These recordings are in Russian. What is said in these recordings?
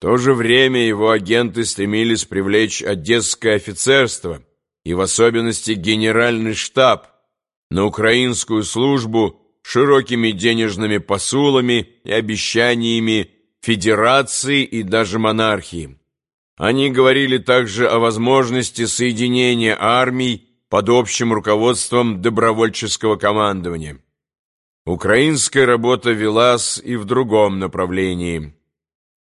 то же время его агенты стремились привлечь одесское офицерство и в особенности генеральный штаб на украинскую службу широкими денежными посулами и обещаниями федерации и даже монархии. Они говорили также о возможности соединения армий под общим руководством добровольческого командования. Украинская работа велась и в другом направлении.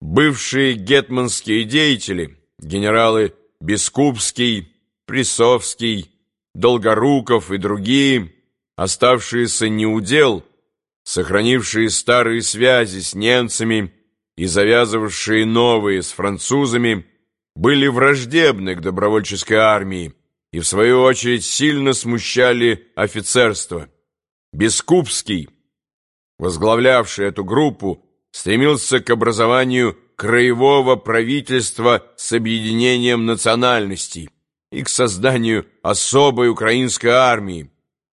Бывшие гетманские деятели, генералы Бескупский, Присовский, Долгоруков и другие, оставшиеся неудел, сохранившие старые связи с немцами и завязывавшие новые с французами, были враждебны к добровольческой армии и, в свою очередь, сильно смущали офицерство. Бескупский, возглавлявший эту группу, стремился к образованию краевого правительства с объединением национальностей и к созданию особой украинской армии.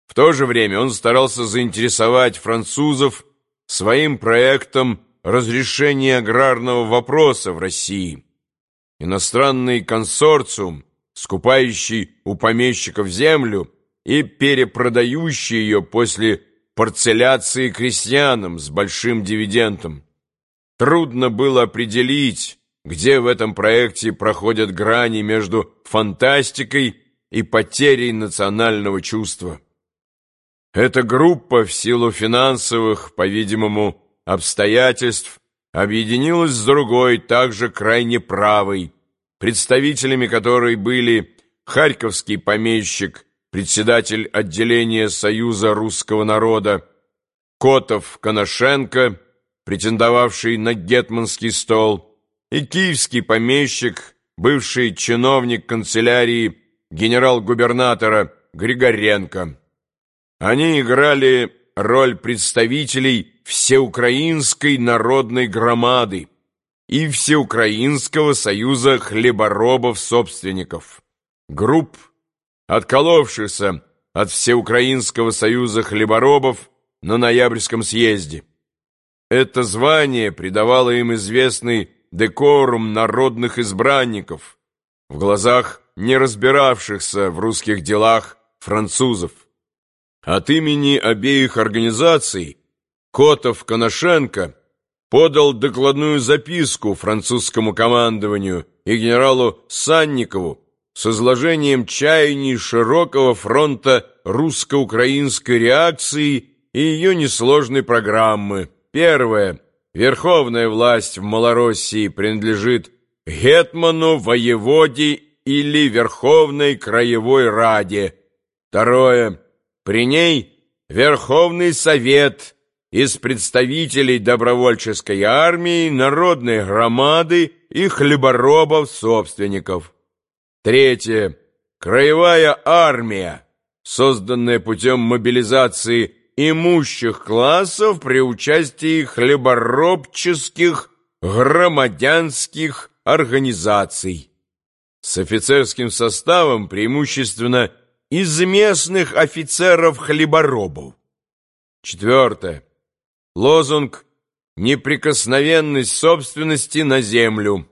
В то же время он старался заинтересовать французов своим проектом разрешения аграрного вопроса в России. Иностранный консорциум, скупающий у помещиков землю и перепродающий ее после парцеляции крестьянам с большим дивидендом. Трудно было определить, где в этом проекте проходят грани между фантастикой и потерей национального чувства. Эта группа в силу финансовых, по-видимому, обстоятельств объединилась с другой, также крайне правой, представителями которой были харьковский помещик председатель отделения Союза русского народа, Котов Коношенко, претендовавший на гетманский стол, и киевский помещик, бывший чиновник канцелярии генерал-губернатора Григоренко. Они играли роль представителей всеукраинской народной громады и Всеукраинского союза хлеборобов-собственников, групп, отколовшихся от Всеукраинского союза хлеборобов на ноябрьском съезде. Это звание придавало им известный декорум народных избранников в глазах не разбиравшихся в русских делах французов. От имени обеих организаций Котов-Коношенко подал докладную записку французскому командованию и генералу Санникову с изложением чаяний широкого фронта русско-украинской реакции и ее несложной программы. Первое. Верховная власть в Малороссии принадлежит Гетману, воеводе или Верховной Краевой Раде. Второе. При ней Верховный Совет из представителей добровольческой армии, народной громады и хлеборобов-собственников. Третье. Краевая армия, созданная путем мобилизации имущих классов при участии хлеборобческих громадянских организаций. С офицерским составом преимущественно из местных офицеров-хлеборобов. Четвертое. Лозунг «Неприкосновенность собственности на землю».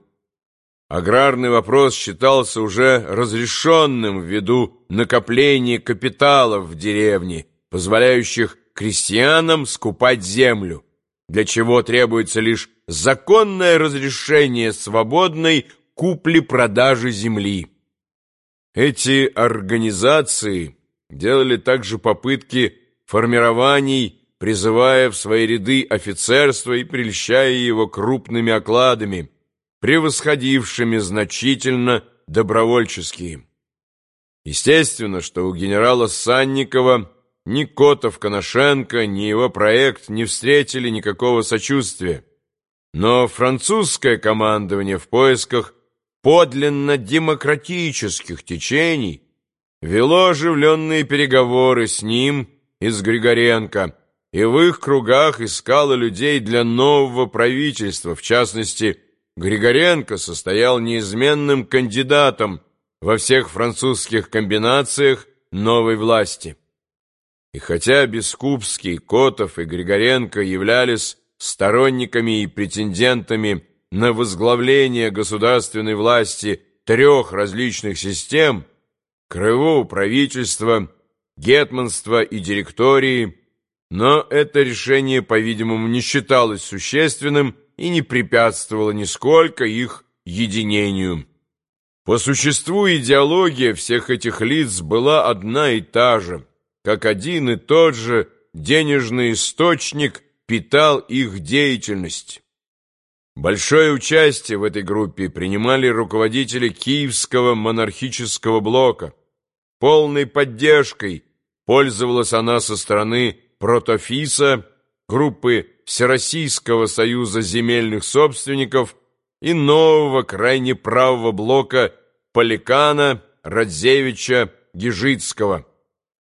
Аграрный вопрос считался уже разрешенным ввиду накопления капиталов в деревне, позволяющих крестьянам скупать землю, для чего требуется лишь законное разрешение свободной купли-продажи земли. Эти организации делали также попытки формирований, призывая в свои ряды офицерство и прельщая его крупными окладами – превосходившими значительно добровольческие. Естественно, что у генерала Санникова ни Котов Коношенко, ни его проект не встретили никакого сочувствия. Но французское командование в поисках подлинно демократических течений вело оживленные переговоры с ним и с Григоренко, и в их кругах искало людей для нового правительства, в частности, Григоренко состоял неизменным кандидатом во всех французских комбинациях новой власти. И хотя Бескупский, Котов и Григоренко являлись сторонниками и претендентами на возглавление государственной власти трех различных систем – краевого правительства, гетманства и директории, но это решение, по-видимому, не считалось существенным и не препятствовало нисколько их единению. По существу идеология всех этих лиц была одна и та же, как один и тот же денежный источник питал их деятельность. Большое участие в этой группе принимали руководители Киевского монархического блока. Полной поддержкой пользовалась она со стороны Протофиса, группы Всероссийского союза земельных собственников и нового крайне правого блока Поликана, Радзевича, Гижицкого.